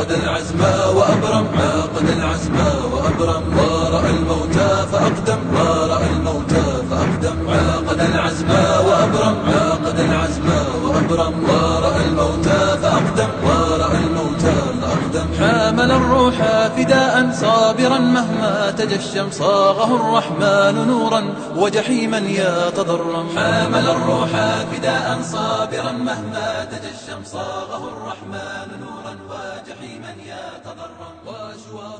عاقد العزم وأبرم عاقد العزم وأبرم. ورأى الموتى فأقدم ورأى الموتى فأقدم. عاقد العزم وأبرم عاقد العزم وأبرم. ورأى الموتى فأقدم ورأى الموتى فأقدم. حامل الروح فداء صابرا مهما تجشم. صاغه الرحمن نورا وجحيما يتضرم. حامل الروح فداء صابرا مهما تجشم. صاغه الرحمن نورا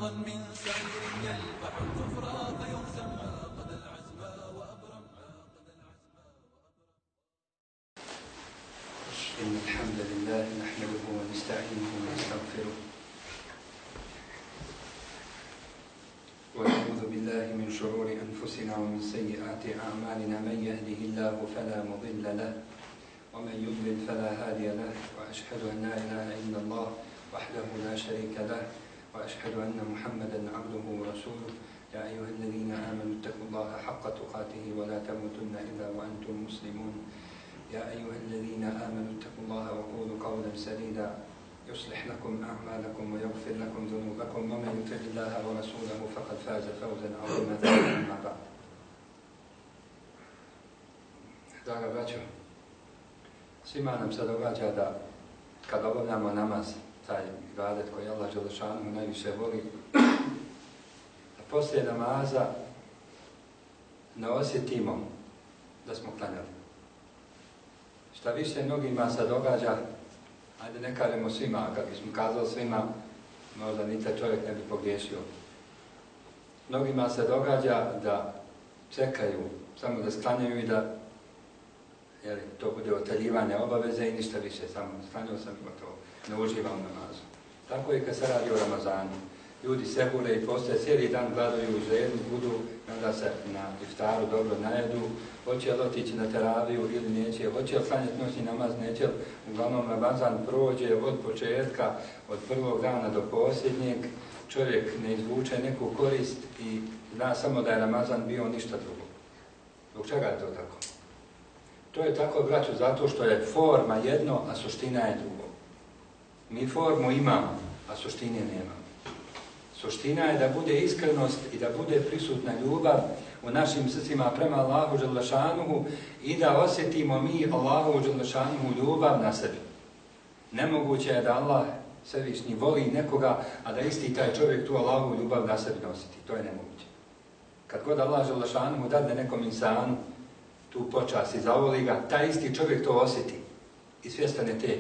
وشواظا من سعير يلفح الكفر فيهزم عقد العزم وأبرم عقد إن الحمد لله نحمده ونستعينه ونستغفره. ونعوذ بالله من شرور أنفسنا ومن سيئات أعمالنا من يهده الله فلا مضل له ومن يضلل فلا هادي له وأشهد أن لا إله إلا الله وحده لا شريك له وأشهد أن محمدا عبده ورسوله. يا أيها الذين آمنوا اتقوا الله حق تقاته ولا تموتن إلا وأنتم مسلمون. يا أيها الذين آمنوا اتقوا الله وقولوا قولا سديدا. يصلح لكم أعمالكم ويغفر لكم ذنوبكم. ومن يطع الله ورسوله فقد فاز فوزا عظيما. أما بعد. Draga braćo, svima nam se događa da kad obavljamo namaz, taj ibadet koji Allah Želešanu najviše voli, da poslije namaza ne osjetimo da smo klanjali. Šta više mnogima se događa, ajde ne kažemo svima, kad bismo kazali svima, možda ni taj čovjek ne bi pogriješio. Mnogima se događa da čekaju samo da sklanjaju i da jer to bude otaljivanje obaveze i ništa više, samo sklanjao sam i gotovo, ne uživam namazu. Tako je kad se radi o Ramazanu. Ljudi se hule i postoje cijeli dan gladuju u žednu, budu, onda se na iftaru dobro najedu, hoće li otići na teraviju ili neće, hoće li klanjati noćni namaz, neće li, uglavnom Ramazan prođe od početka, od prvog dana do posljednjeg, čovjek ne izvuče neku korist i zna samo da je Ramazan bio ništa drugo. Zbog čega je to tako? To je tako, braću, zato što je forma jedno, a suština je drugo. Mi formu imamo, a suštine nemamo. Suština je da bude iskrenost i da bude prisutna ljubav u našim srcima prema Allahu Đelešanuhu i da osjetimo mi Allahu Đelešanuhu ljubav na sebi. Nemoguće je da Allah svevišnji voli nekoga, a da isti taj čovjek tu Allahu ljubav na sebi nositi. To je nemoguće. Kad god Allah Đelešanuhu dadne nekom insanu tu počas i zavoli ga, taj isti čovjek to osjeti i svjestane te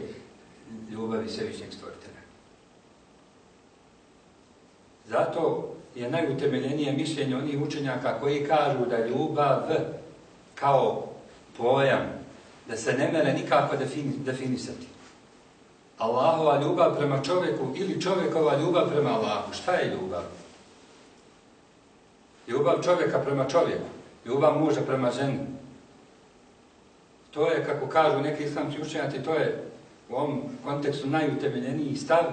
ljubavi svevišnjeg stvoritelja. Zato je najutemeljenije mišljenje onih učenjaka koji kažu da ljubav kao pojam, da se ne mere nikako defini, definisati. Allahova ljubav prema čovjeku ili čovjekova ljubav prema Allahu. Šta je ljubav? Ljubav čovjeka prema čovjeku. Ljubav muža prema ženi. To je, kako kažu neki islamski učenjaci, to je u ovom kontekstu najutemeljeniji stav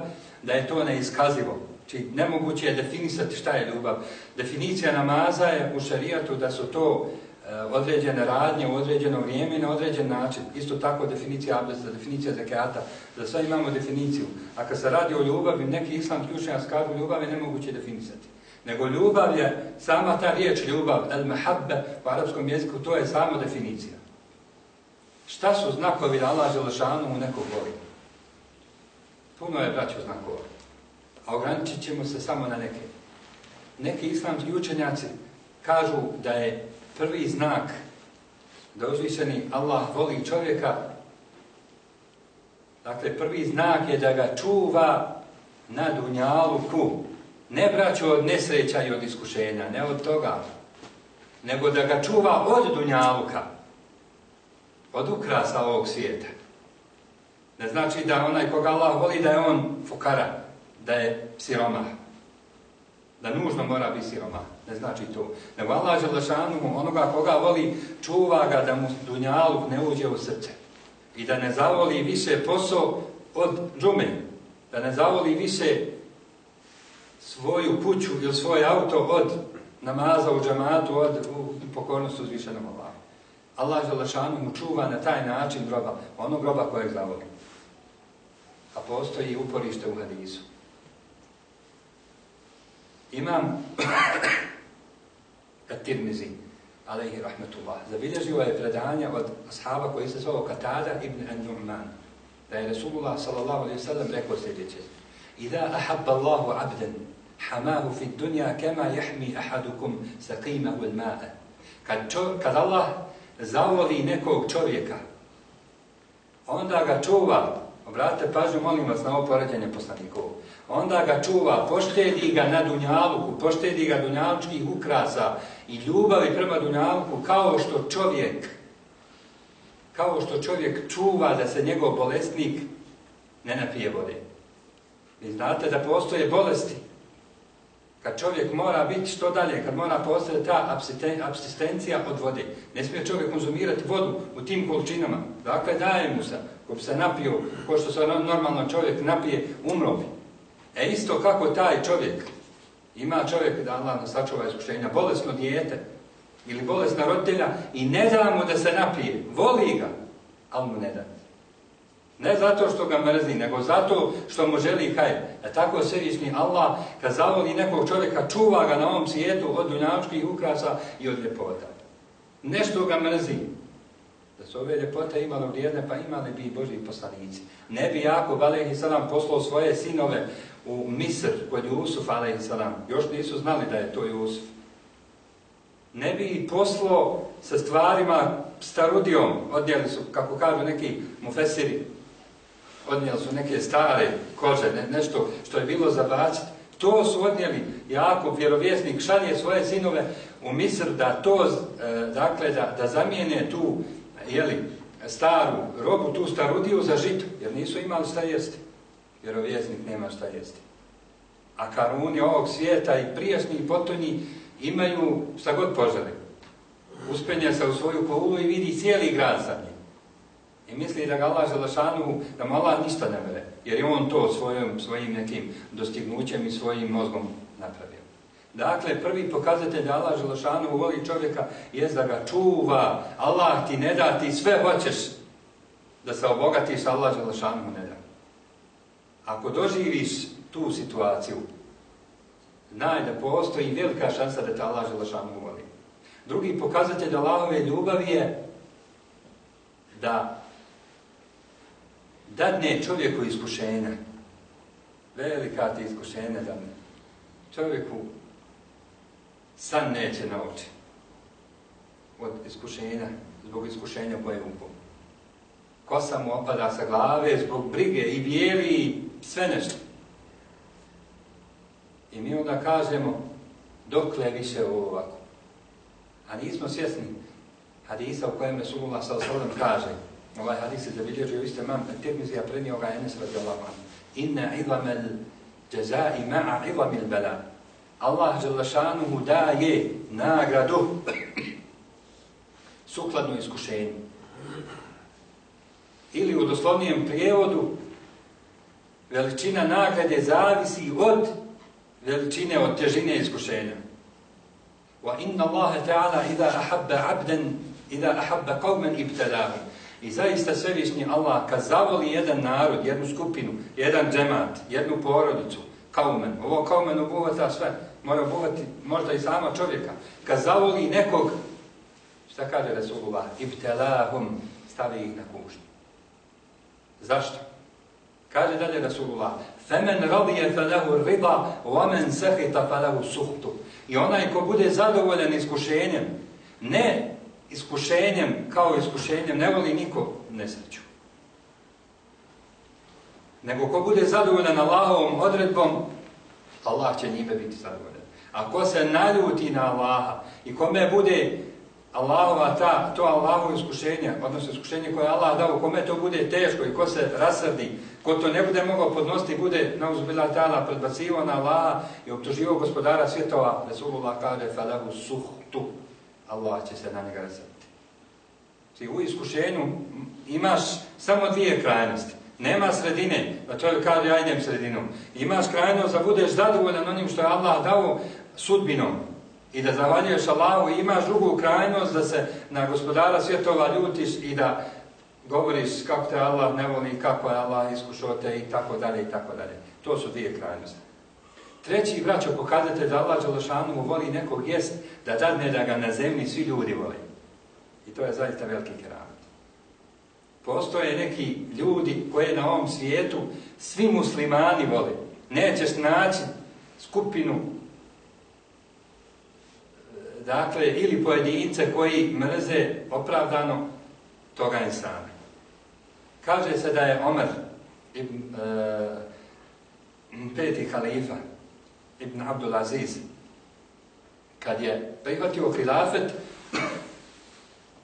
da je to neiskazivo. Či nemoguće je definisati šta je ljubav. Definicija namaza je u šarijatu da su to e, određene radnje u određeno vrijeme i na određen način. Isto tako definicija abdesta, definicija zekata. Za sve imamo definiciju. A kad se radi o ljubavi, neki islamski učenjaci kažu ljubav je nemoguće definisati. Nego ljubav je sama ta riječ ljubav, el mahabbe, u arapskom jeziku, to je samo definicija. Šta su znakovi da Allah Želešanu u nekog voli? Puno je braćo znakova. A ograničit ćemo se samo na neke. Neki islamski učenjaci kažu da je prvi znak da uzvišeni Allah voli čovjeka, dakle prvi znak je da ga čuva na dunjaluku. Ne braćo od nesreća i od iskušenja, ne od toga, nego da ga čuva od dunjaluka od ukrasa ovog svijeta. Ne znači da onaj koga Allah voli da je on fukara, da je siroma. Da nužno mora biti siroma. Ne znači to. Nego Allah Želešanu onoga koga voli čuva ga da mu dunjaluk ne uđe u srce. I da ne zavoli više posao od džume. Da ne zavoli više svoju kuću ili svoj auto od namaza u džamatu, od pokornosti uzvišenom Allahu. Allah Želešanu mu čuva na taj način groba, onog groba kojeg zavoli. A postoji uporište u hadisu. Imam At-Tirmizi, alaihi rahmetullah, zabilježio je predanja od ashaba koji se zvao Katada ibn An-Nu'man, da je Resulullah sallallahu alaihi sallam rekao sljedeće. Ida ahabba Allahu abden, hamahu fi dunja kema jahmi ahadukum saqimahu al-ma'a. Kad, čo, kad Allah zavoli nekog čovjeka, onda ga čuva, obratite pažnju, molim vas na ovo poređenje poslanikovu, onda ga čuva, poštedi ga na dunjaluku, poštedi ga dunjalučkih ukrasa i ljubavi prema dunjaluku kao što čovjek, kao što čovjek čuva da se njegov bolesnik ne napije vode. Vi znate da postoje bolesti. Kad čovjek mora biti što dalje, kad mora postati ta absistencija od vode. Ne smije čovjek konzumirati vodu u tim količinama. Dakle, daje mu se, ko bi se napio, ko što se normalno čovjek napije, umro bi. E isto kako taj čovjek, ima čovjek da Allah nas sačuva iskušenja, bolesno dijete ili bolesna roditelja i ne da mu da se napije, voli ga, ali mu ne da. Ne zato što ga mrzi, nego zato što mu želi kaj. E tako svevišnji Allah, kad zavoli nekog čovjeka, čuva ga na ovom svijetu od dunjavčkih ukrasa i od ljepota. Nešto ga mrzi. Da su ove ljepote imali vrijedne, pa imali bi i Boži poslanici. Ne bi Jakub, ali i sadam, poslao svoje sinove u Misr kod Jusuf, ali i sadam. Još nisu znali da je to Jusuf. Ne bi poslao sa stvarima starudijom, odjeli su, kako kažu neki mufesiri, odnijeli su neke stare kože, ne, nešto što je bilo za bacit, To su odnijeli Jakub, vjerovjesnik, šalje svoje sinove u Misr da to, e, dakle, da, da zamijene tu, jeli, staru robu, tu starudiju za žito, jer nisu imali šta jesti. Vjerovjesnik nema šta jesti. A karuni ovog svijeta i prijašnji i potonji imaju šta god požele. Uspenja se u svoju koulu i vidi cijeli grad sa njim. I misli da ga Allah Želešanu, da mu Allah ništa ne vere, jer je on to svojim, svojim nekim dostignućem i svojim mozgom napravio. Dakle, prvi pokazatelj da Allah Želešanu voli čovjeka je da ga čuva, Allah ti ne da, ti sve hoćeš da se obogatiš, Allah Želešanu mu ne da. Ako doživiš tu situaciju, znaj da postoji velika šansa da te Allah Želešanu voli. Drugi pokazatelj da Allahove ljubavi je da dadne čovjeku iskušenja. Velika ti iskušenja dadne. Čovjeku san neće nauči od iskušenja, zbog iskušenja koje upom. Kosa mu opada sa glave zbog brige i bijeli sve nešto. I mi onda kažemo dokle više ovo ovako. A nismo svjesni hadisa u kojem Resulullah s.a.v. kaže ovaj hadis je zabilježio isto imam Tirmizija prenio ga Enes radijallahu anhu. Inna idamel jazai ma'a idamil bala. Allah želešanuhu daje nagradu sukladno iskušenju. Ili u doslovnijem prijevodu veličina nagrade zavisi od veličine, od težine iskušenja. Wa inna Allahe ta'ala idha ahabba abdan, idha ahabba qawman ibtadahum. I zaista svevišnji Allah, kad zavoli jedan narod, jednu skupinu, jedan džemat, jednu porodicu, kaumen, ovo kaumen obuhvata sve, mora obuhvati možda i sama čovjeka, kad zavoli nekog, šta kaže Resulullah, ibtelahum, stavi ih na kušnju. Zašto? Kaže dalje Resulullah, femen radije felehu riba, omen sehita felehu suhtu. I onaj ko bude zadovoljan iskušenjem, ne iskušenjem kao iskušenjem ne voli niko nesreću. Nego ko bude zadovoljan Allahovom odredbom, Allah će njime biti zadovoljan. A ko se naljuti na Allaha i kome bude Allahova ta, to Allahovo iskušenje, odnosno iskušenje koje Allah dao, kome to bude teško i ko se rasrdi, ko to ne bude mogao podnositi, bude na uzbila tala predbacivo na Allaha i optuživo gospodara svjetova, Resulullah kaže, falahu suhtu, Allah će se na njega razvrti. Ti u iskušenju imaš samo dvije krajnosti. Nema sredine, da čovjek kaže ja idem sredinom. Imaš krajnost da budeš zadovoljan onim što je Allah dao sudbinom i da zavaljuješ Allahu i imaš drugu krajnost da se na gospodara svjetova ljutiš i da govoriš kako te Allah ne voli, kako je Allah iskušao te i tako dalje i tako dalje. To su dvije krajnosti. Treći braćo pokazate da Allah Đelešanu voli nekog jest da dadne da ga na zemlji svi ljudi vole. I to je zaista veliki keramet. Postoje neki ljudi koje na ovom svijetu svi muslimani vole. Nećeš naći skupinu dakle, ili pojedince koji mrze opravdano toga insana. Kaže se da je Omer, ibn, e, peti halifa, ibn Abdul Aziz, kad je prihvatio hilafet,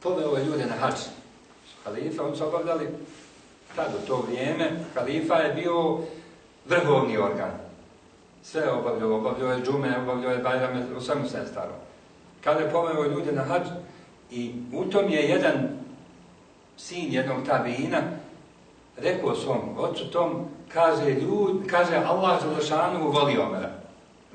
poveo je ljude na hač. Halifa, oni su obavljali tad u to vrijeme, halifa je bio vrhovni organ. Sve obavljao, obavljao je džume, obavljao je bajrame, u svemu se je staro. Kada je poveo ljude na hač, i u tom je jedan sin jednog tabina, rekao svom ocu tom, kaže, ljud, kaže Allah Želešanu voli Omera.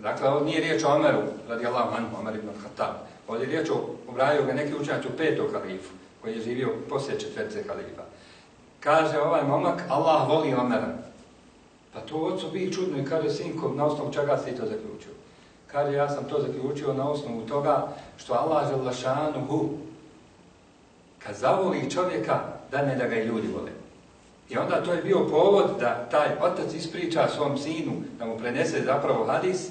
Dakle, ovdje nije riječ o Omeru, radi Allah Anhu, Omer ibn Khattab. Ovdje je riječ o, obraju ga neki učenjač u petog halifu, koji je živio poslije četvrce halifa. Kaže ovaj momak, Allah voli Omera. Pa to ocu bi čudno i kaže, sinko, na osnovu čega si to zaključio? Kaže, ja sam to zaključio na osnovu toga što Allah Želešanu hu, kad zavoli čovjeka, da ne da ga i ljudi vole. I onda to je bio povod da taj otac ispriča svom sinu, da mu prenese zapravo hadis,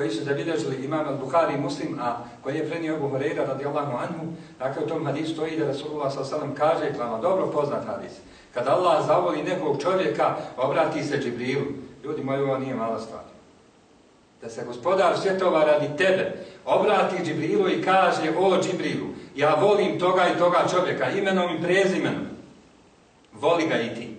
koji su zabilježili imam al-Bukhari Muslim, a koji je prenio Ebu Horeira radijallahu anhu, dakle u tom hadisu stoji da Rasulullah s.a.v. kaže, klama, dobro poznat hadis, kad Allah zavoli nekog čovjeka, obrati se Džibrilu. Ljudi moji, ovo nije mala stvar. Da se gospodar svjetova radi tebe, obrati Džibrilu i kaže, o Džibrilu, ja volim toga i toga čovjeka, imenom i prezimenom. Voli ga i ti.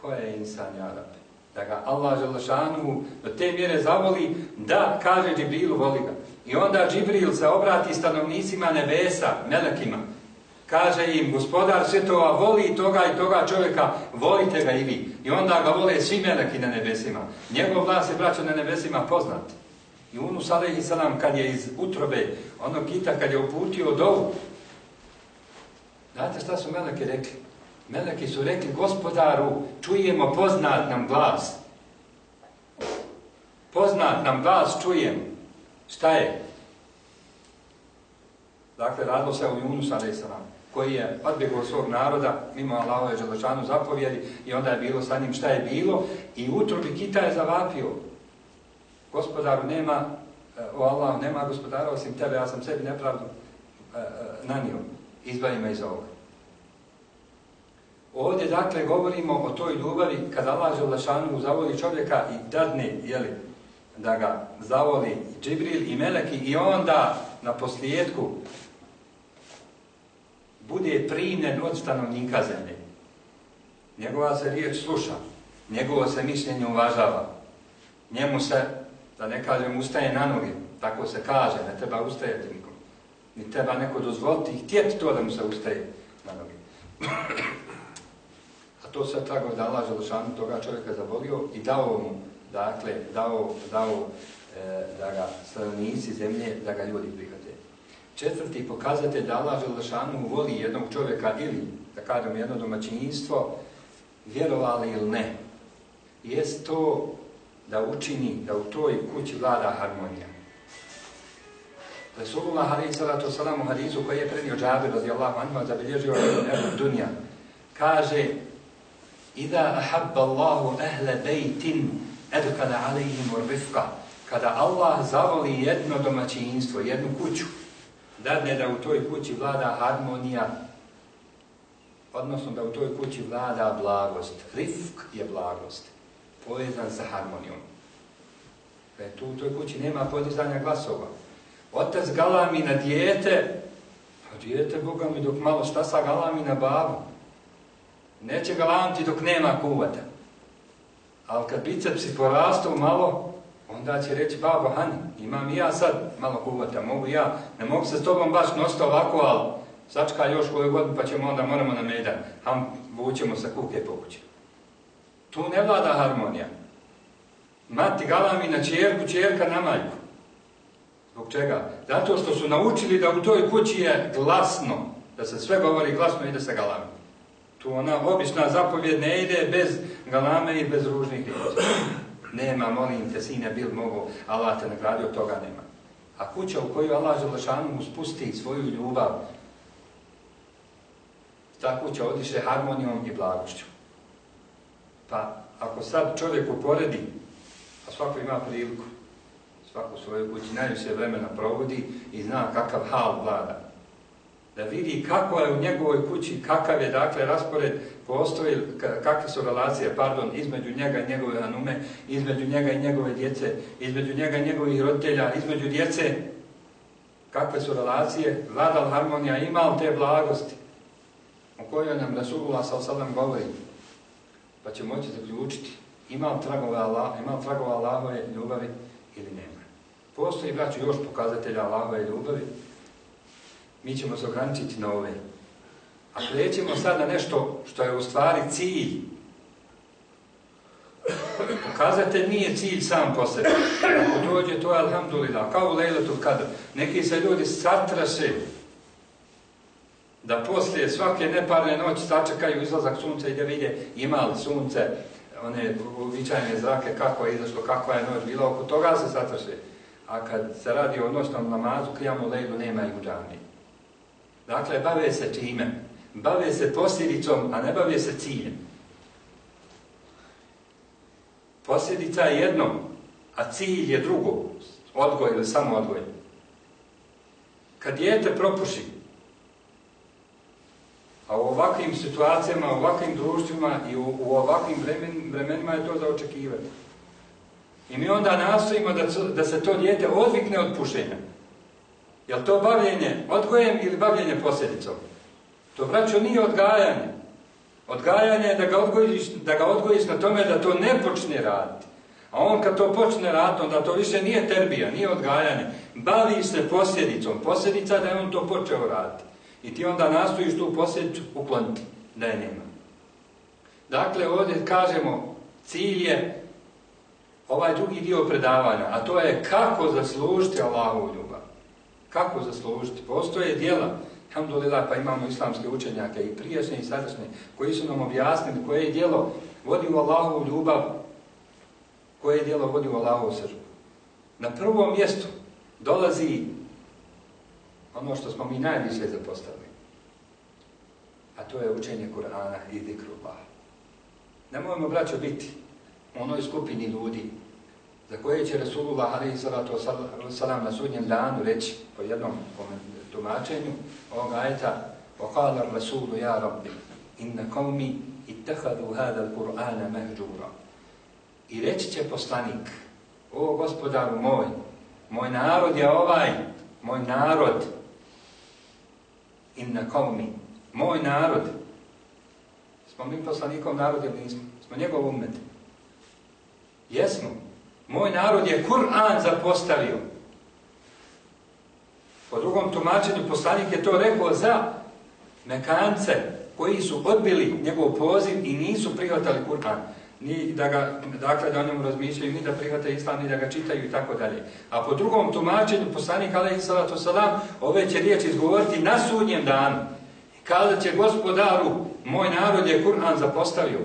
Ko je insan, ja rabi? Da ga Allah želešanu do te mjere zavoli, da, kaže Džibrilu, voli ga. I onda Džibril se obrati stanovnicima nebesa, melekima. Kaže im, gospodar svjetova voli toga i toga čovjeka, volite ga i vi. I onda ga vole svi meleki na nebesima. Njegov glas je braćo na nebesima poznat. I Unus alaihi salam kad je iz utrobe, onog kita kad je uputio dovu, znate šta su meleki rekli? Meleki su rekli, gospodaru, čujemo poznat nam glas. Poznat nam glas čujem. Šta je? Dakle, radilo se o Yunus a.s. koji je odbjegao svog naroda, mimo Allahove želešanu zapovjedi, i onda je bilo sa njim šta je bilo, i utrobi kita je zavapio. Gospodaru nema, e, o Allah, nema gospodara osim tebe, ja sam sebi nepravdu e, e nanio. Izbavi me iz ovoga. Ovdje, dakle, govorimo o toj ljubavi kada Allah Želešanu zavoli čovjeka i dadne, jeli, da ga zavoli Džibril i Meleki i onda na poslijetku bude primljen od stanovnika zemlje. Njegova se riječ sluša, njegovo se mišljenje uvažava. Njemu se, da ne kažem, ustaje na noge, tako se kaže, ne treba ustajati nikom. Ni treba neko dozvoliti i htjeti to da mu se ustaje na noge. A to se tako da Allah Želešanu toga čovjeka zavolio i dao mu, dakle, dao, dao e, da ga stanovnici zemlje, da ga ljudi prihvate. Četvrti pokazatelj da Allah Želešanu voli jednog čovjeka ili, da kažem, jedno domaćinstvo, vjerovali ili ne, jest to da učini da u toj kući vlada harmonija. Resulullah alaihi salatu salam u hadisu koji je prednio džabir radijallahu anhu zabilježio Ebu Dunja kaže Ida ahabba Allahu ahle bejtin edukada alaihim urrifka kada Allah zavoli jedno domaćinstvo, jednu kuću dadne da u toj kući vlada harmonija, odnosno da u toj kući vlada blagost. Rifk je blagost, povezan sa harmonijom. Da tu u toj kući nema podizanja glasova. Otac galami na dijete, a dijete, Boga mi, dok malo šta sa galami na babu. Neće galamiti dok nema kuvata. Ali kad bicepsi porastu malo, onda će reći, babo, Hani, imam i ja sad malo kuvata, mogu ja, ne mogu se s tobom baš nositi ovako, ali sačka još koju godinu, pa ćemo onda, moramo na medan, ham vućemo sa kuke po kući. Tu ne vlada harmonija. Mati galami na čerku, čerka na majku. Zbog čega? Zato što su naučili da u toj kući je glasno, da se sve govori glasno i da se galami. Tu ona obična zapovjed ne ide bez galame i bez ružnih riječi. Nema, molim te, sine, bil mogo, Allah te nagradio, toga nema. A kuća u kojoj Allah Želešanu spusti svoju ljubav, ta kuća odiše harmonijom i blagošću. Pa ako sad čovjek uporedi, a svako ima priliku, svako u svojoj kući najviše vremena provodi i zna kakav hal vlada, da vidi kako je u njegovoj kući, kakav je dakle raspored, postoji, kakve su relacije, pardon, između njega i njegove anume, između njega i njegove djece, između njega i njegovih roditelja, između djece, kakve su relacije, vladal harmonija, ima te blagosti o kojoj nam Rasulullah s.a.v. govori, pa će moći zaključiti ima li tragove, Allah, ima li tragove Allahove ljubavi ili nema. Postoji, braću, još pokazatelja Allahove ljubavi, mi ćemo se ograničiti na ove. A krećemo sad na nešto što je u stvari cilj. Pokazatelj nije cilj sam po sebi. Ako dođe, to je alhamdulillah, kao u lejletu kada neki se ljudi satraše da poslije svake neparne noći sačekaju izlazak sunca i da vide ima li sunce, one uvičajne zrake, kako je izašlo, kakva je noć bila, oko toga se satraše. A kad se radi o noćnom namazu, krijamo lejlu, nema ih u džamiji. Dakle, bave se čime? Bave se posljedicom, a ne bave se ciljem. Posljedica je jedno, a cilj je drugo. Odgoj ili samo odgoj. Kad dijete propuši, a u ovakvim situacijama, u ovakvim društvima i u, u ovakvim vremen, vremenima je to za očekivati. I mi onda nastojimo da, da se to dijete odvikne od pušenja. Je li to bavljenje odgojem ili bavljenje posljedicom? To, braćo, nije odgajanje. Odgajanje je da ga, odgojiš, da ga odgojiš na tome da to ne počne raditi. A on kad to počne raditi, onda to više nije terbija, nije odgajanje. Bavi se posljedicom. Posljedica da je on to počeo raditi. I ti onda nastojiš tu posljedicu ukloniti, da je nema. Dakle, ovdje kažemo, cilj je ovaj drugi dio predavanja, a to je kako zaslužiti Allahovu ljubav. Kako zaslužiti? Postoje dijela, alhamdulillah, pa imamo islamske učenjake i prijašnje i sadašnje, koji su nam objasnili koje je dijelo vodi u Allahovu ljubav, koje je dijelo vodi u Allahovu sržbu. Na prvom mjestu dolazi ono što smo mi najviše zapostavili. A to je učenje Kur'ana i zikrullah. Nemojmo, braćo, biti u onoj skupini ljudi za koje će Rasulullah alaihi salatu wasalam na sudnjem danu reći po jednom tumačenju ovog ajeta وَقَالَ الرَّسُولُ يَا رَبِّ إِنَّ قَوْمِ اتَّخَذُوا هَذَا الْقُرْآنَ مَهْجُورًا I reći će poslanik, o gospodaru moj, moj narod je ovaj, moj narod, inna qawmi, moj narod. Smo mi poslanikom narod ili nismo? Smo njegov umet. Jesmo. Moj narod je Kur'an zapostavio. Po drugom tumačenju poslanik je to rekao za Mekance koji su odbili njegov poziv i nisu prihvatali Kur'an ni da ga, dakle, da o njemu razmišljaju, ni da prihvate islam, ni da ga čitaju i tako dalje. A po drugom tumačenju, poslanik alaihi salatu salam, ove će riječi izgovoriti na sudnjem danu. Kada će gospodaru, moj narod je Kur'an zapostavio.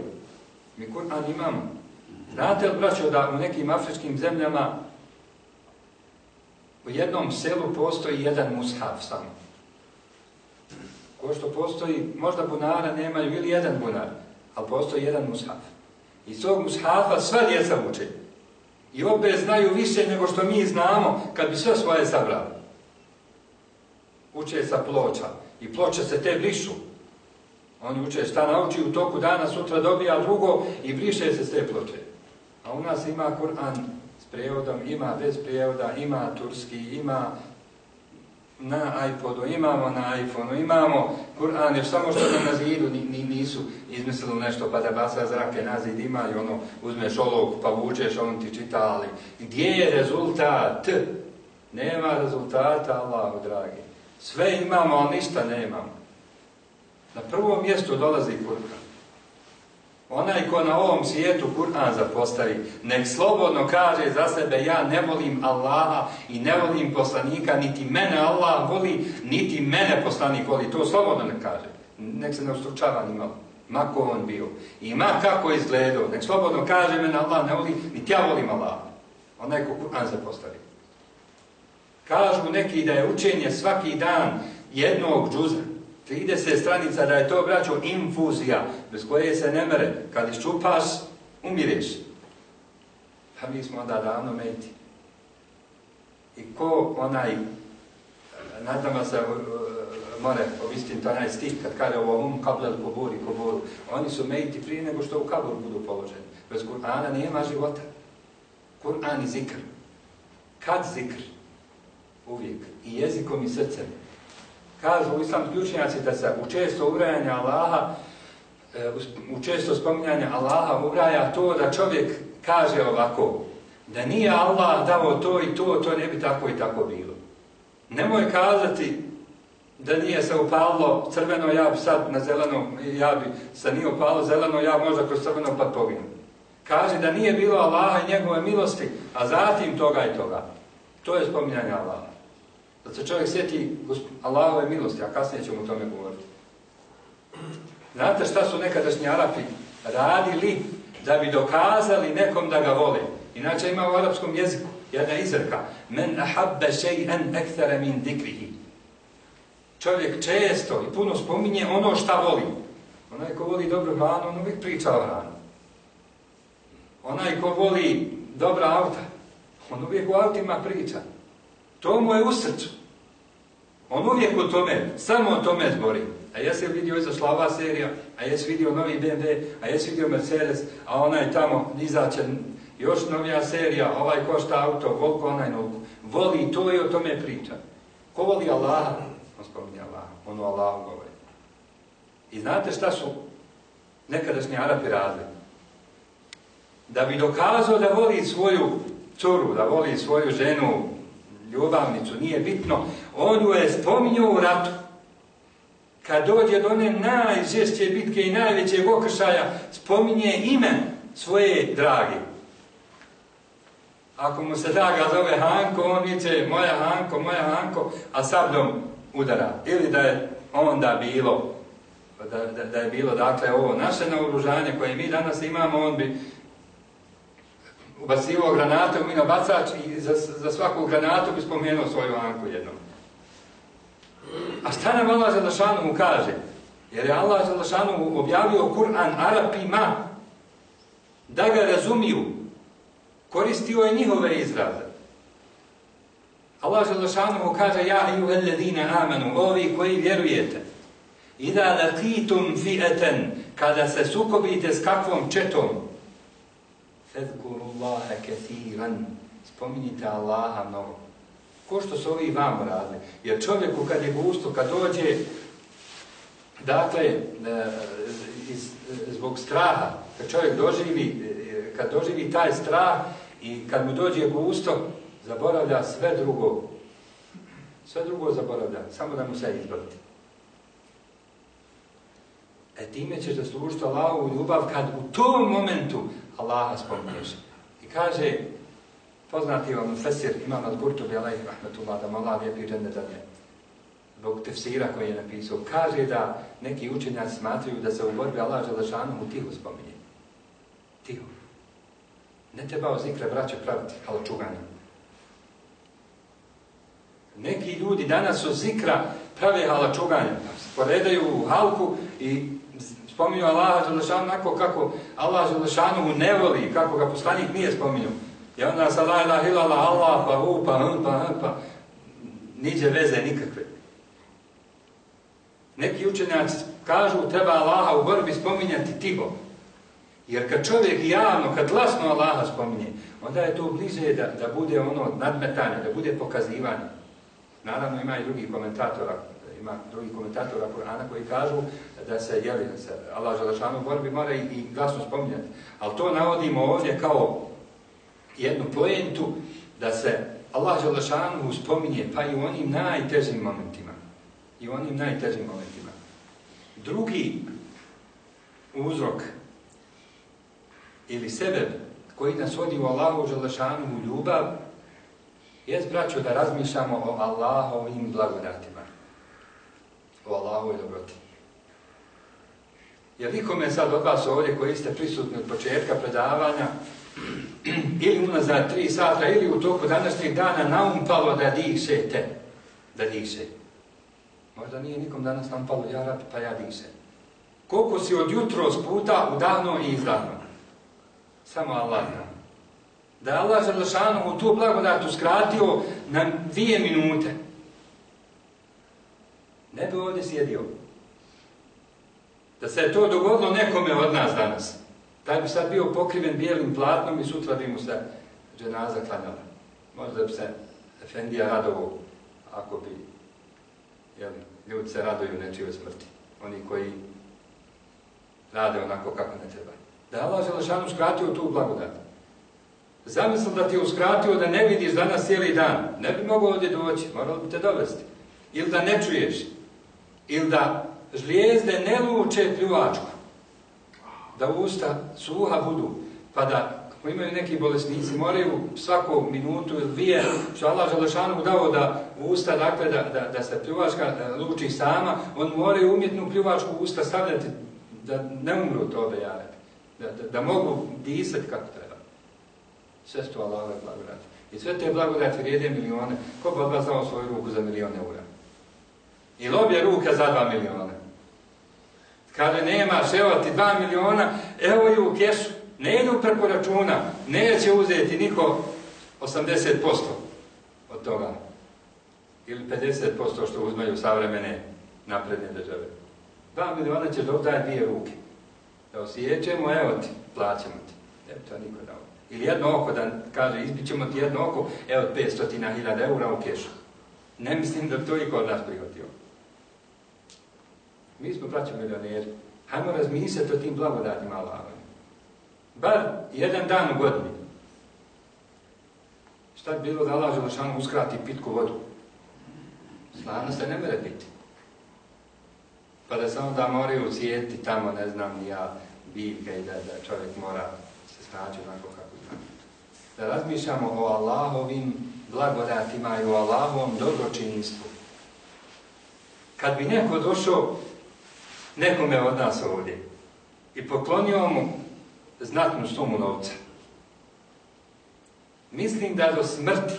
Mi Kur'an imamo. Znate li, braćo, da u nekim afričkim zemljama u jednom selu postoji jedan mushaf samo. Ko što postoji, možda bunara nemaju ili jedan bunar, ali postoji jedan mushaf. Iz tog mushafa sva djeca uče. I obe znaju više nego što mi znamo kad bi sve svoje sabrali. Uče sa ploča. I ploče se te brišu. Oni uče šta nauči u toku dana, sutra dobija drugo i briše se s te ploče. A u nas ima Kur'an s prijevodom, ima bez prijevoda, ima turski, ima na iPodu, imamo na iPhoneu, imamo Kur'an, jer samo što nam na zidu ni, nisu izmislili nešto pa da basa zrake na zid ima i ono, uzmeš ovog pa vučeš, on ti čita, ali gdje je rezultat? Nema rezultata, Allahu dragi. Sve imamo, ali ništa nemamo. Na prvom mjestu dolazi Kur'an. Onaj ko na ovom svijetu Kur'an zapostavi, nek slobodno kaže za sebe ja ne volim Allaha i ne volim poslanika, niti mene Allah voli, niti mene poslanik voli. To slobodno ne kaže. Nek se ne ustručava ni malo. Ma ko on bio. I ma kako izgledao. Nek slobodno kaže mene Allah ne voli, niti ja volim Allaha. Onaj ko Kur'an zapostavi. Kažu neki da je učenje svaki dan jednog džuza. 30 stranica da je to braćo infuzija bez koje se ne mere. Kad iščupaš, umireš. Pa mi smo onda davno meti. I ko onaj, nadama se uh, more ovisiti onaj stih kad kada ovo um kablel kuburi kuburu, oni su mejti prije nego što u kabur budu položeni. Bez Kur'ana nema života. Kur'an i zikr. Kad zikr? Uvijek. I jezikom i srcem. Kažu u islam ključnjaci da se u često uvrajanja Allaha, e, u često spominjanje Allaha uvraja to da čovjek kaže ovako, da nije Allah dao to i to, to ne bi tako i tako bilo. Nemoj kazati da nije se upalo crveno, ja bi sad na zeleno, ja bi se nije upalo zeleno, ja možda kroz crveno pa poginu. Kaže da nije bilo Allaha i njegove milosti, a zatim toga i toga. To je spominjanje Allaha. Da se čovjek sjeti Allahove milosti, a kasnije ćemo o tome govoriti. Znate šta su nekadašnji Arapi radili da bi dokazali nekom da ga vole? Inače ima u arapskom jeziku jedna izreka. Men ahabbe še'en ekthara min dikrihi. Čovjek često i puno spominje ono šta voli. Onaj ko voli dobru hranu, on uvijek priča o hranu. Onaj ko voli dobra auta, on uvijek u autima priča. To mu je u srcu. On uvijek o tome, samo o tome zbori. A ja sam vidio iza slava serija, a jesi vidio novi BMW, a jesi vidio Mercedes, a onaj tamo izaće još novija serija, ovaj košta auto, volko onaj novu. Voli to i o tome priča. Ko voli Allaha? On spominje Allah, on o Allahu govori. I znate šta su nekadašnji Arapi radili? Da bi dokazao da voli svoju curu, da voli svoju ženu, ljubavnicu, nije bitno, on ju je spominjao u ratu. Kad dođe do one najžešće bitke i najvećeg okršaja, spominje ime svoje drage. Ako mu se draga zove Hanko, on viće moja Hanko, moja Hanko, a sabdom udara. Ili da je onda bilo, da, da, da je bilo, dakle, ovo naše naoružanje koje mi danas imamo, on bi ubacivao granate u minobacač i za, za svaku granatu bi spomenuo svoju Anku jednom. A šta nam Allah Želešanu mu kaže? Jer je Allah Želešanu objavio Kur'an Arapima da ga razumiju. Koristio je njihove izraze. Allah Želešanu mu kaže Ja i uvedledine amenu, ovi koji vjerujete. Ida da lakitum fi'eten, kada se sukobite s kakvom četom, fedkuru Allahe kethiran, spominjite Allaha mnogo. Ko što su ovi vam radili? Jer čovjeku kad je gusto, kad dođe, dakle, e, iz, zbog straha, kad čovjek doživi, e, kad doživi taj strah i kad mu dođe gusto, zaboravlja sve drugo. Sve drugo zaboravlja, samo da mu se izbaviti. E time ćeš da služiti Allahu ljubav kad u tom momentu Allaha spominješ. I kaže, poznati vam Fesir, imam al Kurtubi, alaih rahmetullah, da Allah lijepi žene da je, zbog tefsira koji je napisao, kaže da neki učenjaci smatruju da se u borbi Allah želešanom u tihu spominje. Tihu. Ne treba o zikre braće praviti, ali čuganje. Neki ljudi danas su zikra prave halačuganja. Poredaju u halku i spominju Allaha Đelešanu onako kako Allah Želešanu ne voli, kako ga poslanik nije spominju. I onda sa la ilaha ilala Allah, pa hu, pa hm, pa hm, pa niđe veze nikakve. Neki učenjaci kažu treba Allaha u borbi spominjati tiho. Jer kad čovjek javno, kad glasno Allaha spominje, onda je to bliže da, da bude ono nadmetanje, da bude pokazivanje. Naravno ima i drugih komentatora, ima drugi komentatora Kur'ana koji kažu da se jeli da se Allah Želešanu borbi mora i, i glasno spominjati. Ali to navodimo ovdje kao jednu poentu da se Allah Želešanu spominje pa i u onim najtežim momentima. I u onim najtežim momentima. Drugi uzrok ili sebe koji nas vodi u Allahu Želešanu u ljubav je braćo da razmišljamo o Allahovim blagodatima o Allahovoj dobroti. Jer nikome sad od vas ovdje koji ste prisutni od početka predavanja ili unazad tri sata ili u toku današnjeg dana naumpalo da dišete. Da diše. Možda nije nikom danas naumpalo, ja rad, pa ja dišem. Koliko si od jutro puta udahnuo i izdahnuo? Samo Allah zna. Da je Allah Želešanu u tu blagodatu skratio na dvije minute. Ne bi ovdje sjedio. Da se je to dogodilo nekome od nas danas. Taj bi sad bio pokriven bijelim platnom i sutra bi mu se dženaza klanjala. Možda bi se Efendija radovo ako bi jel, ljudi se raduju nečijoj smrti. Oni koji rade onako kako ne treba. Da je Allah Želešanu skratio tu blagodat. Zamislim da ti je uskratio da ne vidiš danas cijeli dan. Ne bi mogao ovdje doći, moralo bi te dovesti. Ili da ne čuješ. Ili da zvijezde ne luče pljuvačku. Da usta suha budu. Pa da, ako imaju neki bolesnici, moraju svaku minutu ili dvije, što Allah Želešanu dao da usta, dakle, da, da, da se pljuvačka e, luči sama, on moraju umjetnu pljuvačku usta stavljati da ne umru to obejare, da, da, da mogu disati kako treba. Sve su to Allahove blagodati. I sve te blagodati vrijede milione. Ko bi od vas dao svoju ruku za milion eura? I lobje ruke za 2 miliona. Kada nemaš, evo ti 2 miliona, evo ju u kešu. Ne idu preko računa, neće uzeti niko 80% od toga. Ili 50% što uzmaju savremene napredne države. 2 miliona će da dvije ruke. Da osjećemo, evo ti, plaćamo ti. Ne bi to niko dao. Ili jedno oko da kaže, izbit ćemo ti jedno oko, evo 500.000 eura u kešu. Ne mislim da to iko od nas prihvatio. Mi smo braći milioneri. Hajmo razmisliti o tim blagodatima Allahom. Bar jedan dan u godini. Šta bi bilo da Allah Želešanu uskrati pitku vodu? Slana se ne mere biti pa da samo da moraju cijeti tamo, ne znam, ni ja, biljke i da, da čovjek mora se snaći onako kako zna. Da razmišljamo o Allahovim blagodatima i o Allahovom dobročinjstvu. Kad bi neko došao nekome od nas ovdje i poklonio mu znatnu sumu novca, mislim da do smrti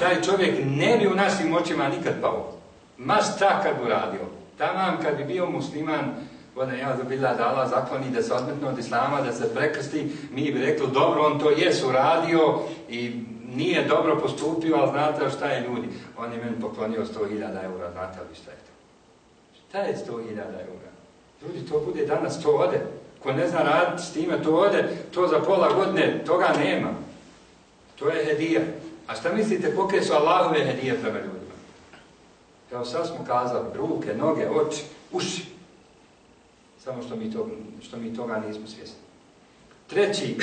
taj čovjek ne bi u našim očima nikad pao. Ma šta kad uradio? Tamam kad bi bio musliman, ona ja zabila da Allah zakloni da se odmetne od islama, da se prekrsti, mi bi rekli dobro, on to jes uradio i nije dobro postupio, ali znate šta je ljudi? On je meni poklonio 100.000 eura, znate li šta je to? Šta je 100.000 eura? Ljudi, to bude danas, to ode. Ko ne zna raditi s time, to ode, to za pola godine, toga nema. To je hedija. A šta mislite, kolike su Allahove hedije prema ljudima? Evo sad smo kazali, ruke, noge, oči, uši. Samo što mi, to, što mi toga nismo svjesni. Treći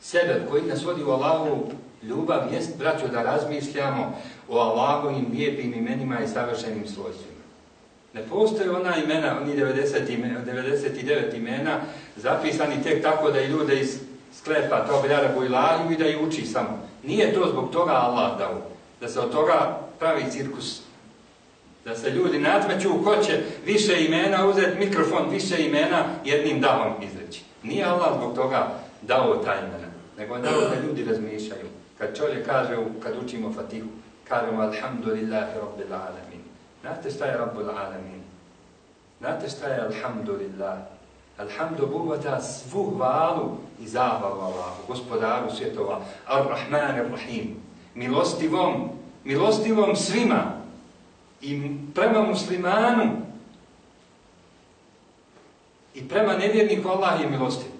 sebe koji nas vodi u Allahu ljubav jest, braćo, da razmišljamo o Allahovim lijepim imenima i savršenim svojstvima. Ne postoje ona imena, oni 90 imena, 99 imena, zapisani tek tako da i ljude iz sklepa to beljara bujlaju i da ih uči samo. Nije to zbog toga Allah dao. Da se od toga pravi cirkus. Da se ljudi nadmeću ko će više imena uzeti mikrofon, više imena jednim davom izreći. Nije Allah zbog toga dao ta imena, nego je dao da ljudi razmišljaju. Kad čovjek kaže, kad učimo Fatihu, kažemo Alhamdulillahi Rabbil Alamin. Znate šta je Rabbul Alamin? Znate šta je Alhamdulillah? Alhamdu buvata svu hvalu i zahvalu Allahu, gospodaru svjetova, Ar-Rahman Ar-Rahim, milostivom milostivom svima i prema muslimanu i prema nevjerniku Allah je milostiv.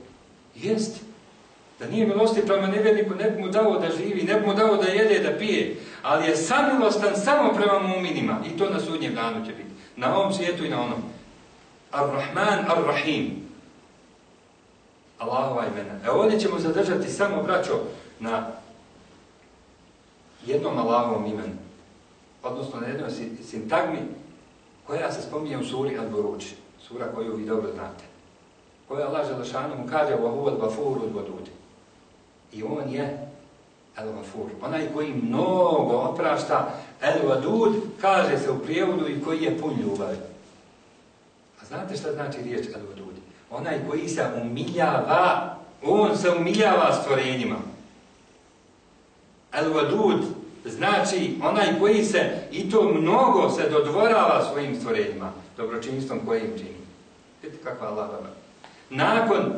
Jest. Da nije milostiv prema nevjerniku, ne bi mu dao da živi, ne bi mu dao da jede, da pije Ali je samilostan samo prema muminima. I to na sudnjem danu će biti. Na ovom svijetu i na onom. Ar-Rahman, Ar-Rahim. Allahova imena. E ovdje ćemo zadržati samo, braćo, na jednom Allahovom imenu, odnosno na jednoj sintagmi koja se spominje u suri Al-Buruć, sura koju vi dobro znate. Koja Allah Želešanom kaže وَهُوَ الْبَفُورُ الْبَدُودِ I on je El-Gafur, onaj koji mnogo oprašta, El-Vadud kaže se u prijevodu i koji je pun ljubavi. A znate šta znači riječ El Vadud? Onaj koji se umiljava, on se umiljava stvorenjima. El Vadud znači onaj koji se, i to mnogo se dodvorava svojim stvorenjima, dobročinstvom kojim čini. Vidite kakva Allah dobra. Nakon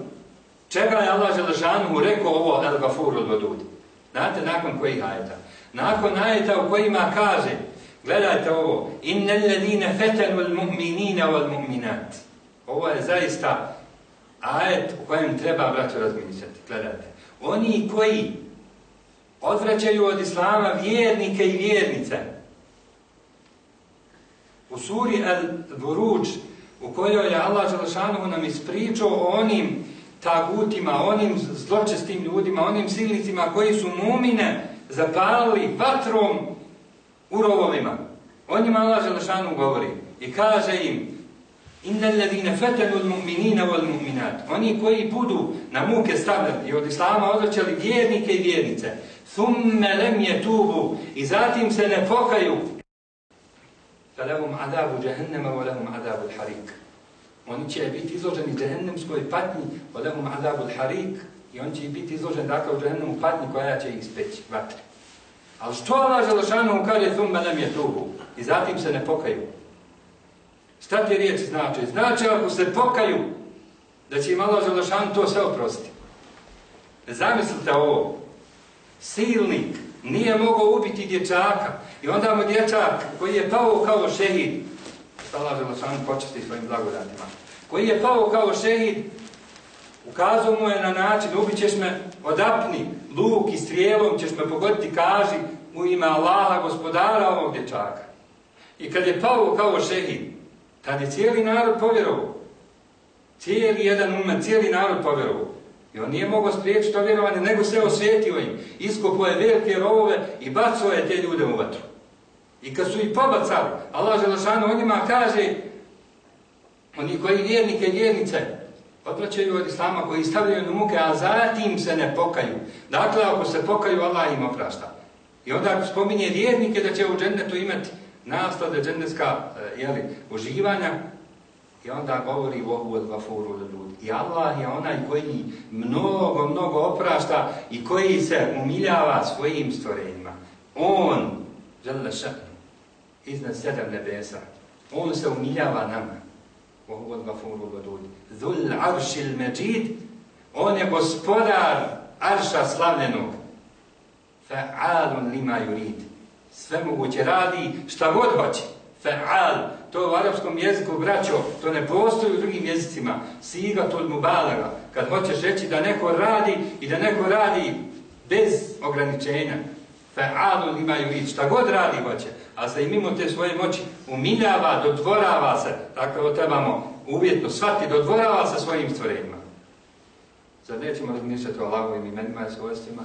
čega je Allah Želešanu rekao ovo El-Gafur od-Vodud? Znate, nakon kojih ajeta? Nakon ajeta u kojima kaže, gledajte ovo, innel ledine fetenu mu'minina wal-mu'minat. Ovo je zaista ajet u kojem treba, braću, razmišljati. Gledajte. Oni koji odvraćaju od Islama vjernike i vjernice. U suri Al-Buruđ, u kojoj je Allah Želešanu nam ispričao o onim tagutima, onim zločestim ljudima, onim silnicima koji su mumine zapalili vatrom u rovovima. O njima Allah Želešanu govori i kaže im Inna alladhina fatanu al-mu'minina wal-mu'minat. Oni koji budu na muke stavljeni i od islama odvraćali vjernike i vjernice, thumma lam yatubu i zatim se ne pokaju. Falahum adabu jahannama wa lahum adabu al-harik. Oni će biti izloženi džehennemskoj patnji, wa lahum adabu al-harik i on će biti izložen dakle u džehennemu patnji koja će ih speći vatre. Ali što Allah Želešanu kaže thumme nam je tubu i zatim se ne pokaju? Šta te riječi znači? Znači ako se pokaju, da će im Allah Želešanu to sve oprostiti. Zamislite ovo. Silnik nije mogao ubiti dječaka i onda mu dječak koji je pao kao šehid, Allah Želešanu počesti svojim blagodatima, koji je pao kao šehid, ukazao mu je na način, ubit ćeš me odapni luk i strijelom, ćeš me pogoditi, kaži u ime Allaha, gospodara ovog dječaka. I kad je pao kao šehid, Tad je cijeli narod povjerovao. Cijeli jedan umet, cijeli narod povjerovao. I on nije mogao spriječiti to vjerovanje, nego se osvetio im. Iskopo je velike rovove i bacao je te ljude u vatru. I kad su ih pobacali, Allah Želešanu o njima kaže, oni koji vjernike i vjernice, odvraćaju od Islama koji stavljaju na muke, a zatim se ne pokaju. Dakle, ako se pokaju, Allah im oprašta. I onda spominje vjernike da će u džennetu imati naslade džennetska eh, jeli, uživanja i onda govori Bohu el gafuru ljudi. I Allah je onaj koji mnogo, mnogo oprašta i koji se umiljava svojim stvorenjima. On, žele šaknu, iznad sedam nebesa, on se umiljava nama. Bohu el gafuru ljudi. Zul aršil međid, on je gospodar arša slavljenog. Fa'alun lima yurid sve moguće radi šta god hoće. Fa'al, to u arapskom jeziku, braćo, to ne postoji u drugim jezicima. Siga to mubalaga, kad hoćeš reći da neko radi i da neko radi bez ograničenja. Fa'alu imaju lič, šta god radi hoće, a se i mimo te svoje moći umiljava, dodvorava se, tako trebamo uvjetno shvati, dodvorava se svojim stvorenjima. Zar nećemo razmišljati o Allahovim imenima i svojstvima,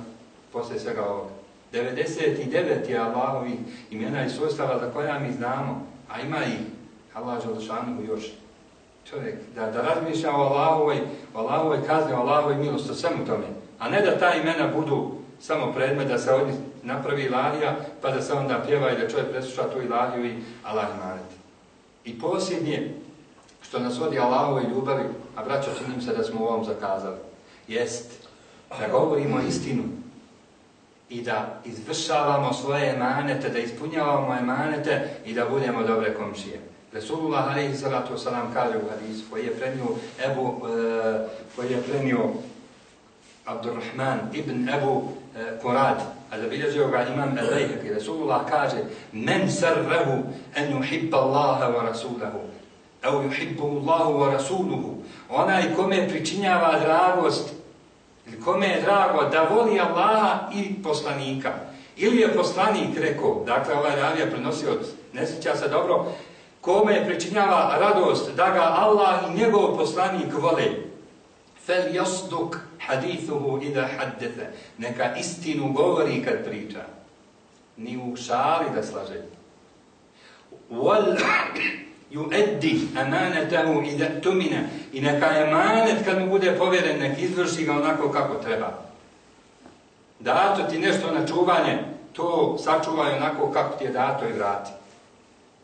poslije svega ovoga? 99 je Allahovih imena i svojstava za koja mi znamo, a ima i Allah Želešanu još. Čovjek, da, da razmišlja o Allahovoj, o Allahovoj kazni, o Allahovoj milosti, o svemu tome. A ne da ta imena budu samo predmet, da se od njih napravi ilahija, pa da se onda pjeva i da čovjek presluša tu ilahiju i Allah imaneti. I posljednje, što nas vodi Allahovoj ljubavi, a braćo, činim se da smo u ovom zakazali, jest da govorimo istinu, i da izvršavamo svoje emanete, da ispunjavamo emanete i da budemo dobre komšije. Resulullah alaihi salatu wasalam kaže u hadisu koji je prenio Ebu, e, koji je prenio Abdurrahman ibn Ebu uh, Kurad, a zabilježio ga imam Elejhek. Resulullah kaže Men sarrahu en yuhibba Allaha wa rasulahu au yuhibbu Allahu wa rasuluhu onaj kome pričinjava dragost Ili kome je drago da voli Allaha i poslanika. Ili je poslanik rekao, dakle ovaj ravija prenosi od nesjeća se dobro, kome pričinjava radost da ga Allah i njegov poslanik vole. Fel jasduk hadithuhu ida haddete. Neka istinu govori kad priča. Ni u šali da slaže. Wal yuaddi amanatahu idha tumina i neka je manet kad mu bude povjeren nek izvrši ga onako kako treba dato ti nešto na čuvanje to sačuvaj onako kako ti je dato i vrati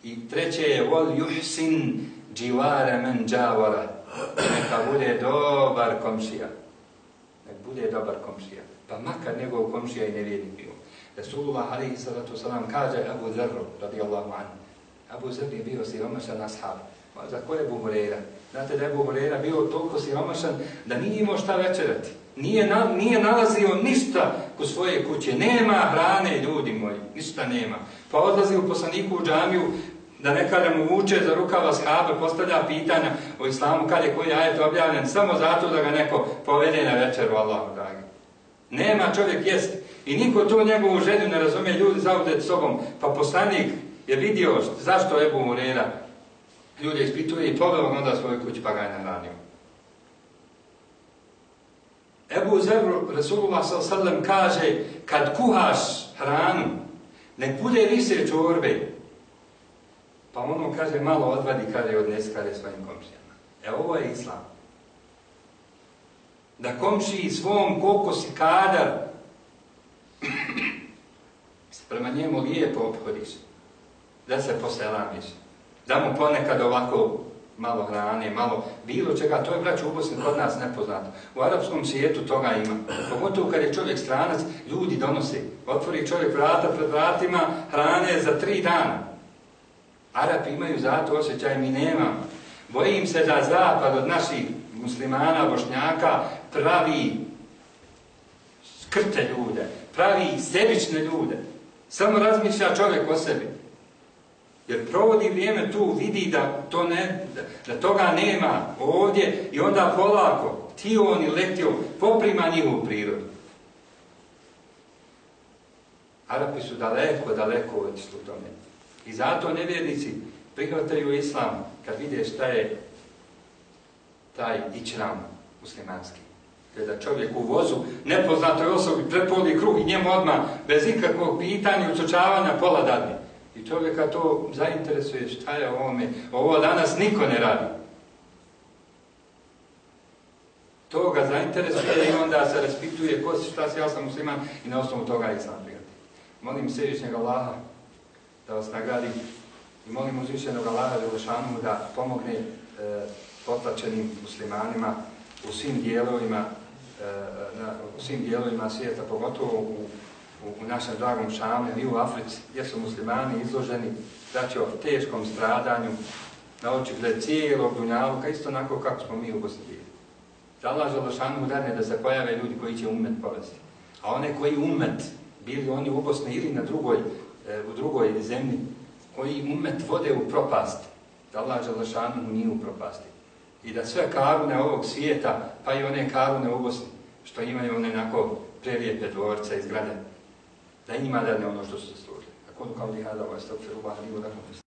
i treće je wal yuhsin dživare men džavara. Neka bude dobar komšija. Bude dobar komšija. Pa makar njegov komšija i nevjednik bio. Rasulullah alaihi sallatu sallam kaže Abu Zerru, radijallahu anhu. Abu Zerru je bio siromašan ashab. Za koje je Abu Hureyra? Znate da je Abu Hureyra bio toliko siromašan da nije imao šta večerati. Nije, na, nije nalazio ništa ku svoje kuće. Nema hrane, ljudi moji. Ništa nema. Pa odlazi u poslaniku u džamiju, da ne kada mu vuče za rukava shabe, postavlja pitanja o islamu, kad je koji ajet objavljen, samo zato da ga neko povede na večeru, Allahu dragi. Nema čovjek jest. I niko to njegovu želju ne razumije, ljudi zauzeti sobom. Pa poslanik je vidio zašto Ebu Murera ljude ispituje i poveo onda svoju kuću pa ga je naranio. Ebu Zebru, Resulullah s.a.v. kaže, kad kuhaš hranu, nek bude vise čorbe, pa ono kaže, malo odvadi kada je odnesi kada je svojim komšijama. E ovo je islam. Da komšiji svom koliko si kadar, prema njemu lijepo obhodiš, da se poselamiš, da mu ponekad ovako malo hrane, malo bilo čega, to je braću u Bosni kod nas nepoznato. U arapskom svijetu toga ima. Pogotovo kad je čovjek stranac, ljudi donose. Otvori čovjek vrata pred vratima, hrane za tri dana. Arapi imaju zato osjećaj, mi nemamo. Bojim se da zapad od naših muslimana, bošnjaka, pravi skrte ljude, pravi sebične ljude. Samo razmišlja čovjek o sebi. Jer provodi vrijeme tu, vidi da, to ne, da, da toga nema ovdje i onda polako, ti on i letio, poprima njihovu prirodu. Arapi su daleko, daleko otišli u tome. I zato nevjernici prihvataju islam kad vide šta je taj ičram muslimanski. Kada čovjek u vozu nepoznatoj osobi prepoli kruh i njemu odmah bez ikakvog pitanja i ucočavanja pola dadne. I čovjeka to zainteresuje šta je ovome. Ovo danas niko ne radi. To ga zainteresuje i onda se raspituje ko si, šta si, ja sam musliman i na osnovu toga islam prihati. Molim Srevišnjeg Allaha da vas nagradi i molim uzvišenog Allaha Đelešanu da pomogne e, potlačenim muslimanima u svim dijelovima e, na, u svim dijelovima svijeta, pogotovo u u, u našem dragom Šamu i u Africi, gdje su muslimani izloženi znači, o teškom stradanju na oči gled cijelog dunjaluka, isto onako kako smo mi u Bosni bili. Allah Želešanu udarne da se pojave ljudi koji će umet povesti. A one koji umet, bili oni u Bosni ili na drugoj, E, u drugoj zemlji, koji umet vode u propast, da Allah Želešanu nije u propasti. I da sve karune ovog svijeta, pa i one karune u Bosni, što imaju one onako prelijepe dvorca i zgrade, da ima da ne ono što su zaslužili. Ako ono kao li hada, ovo je stopfer u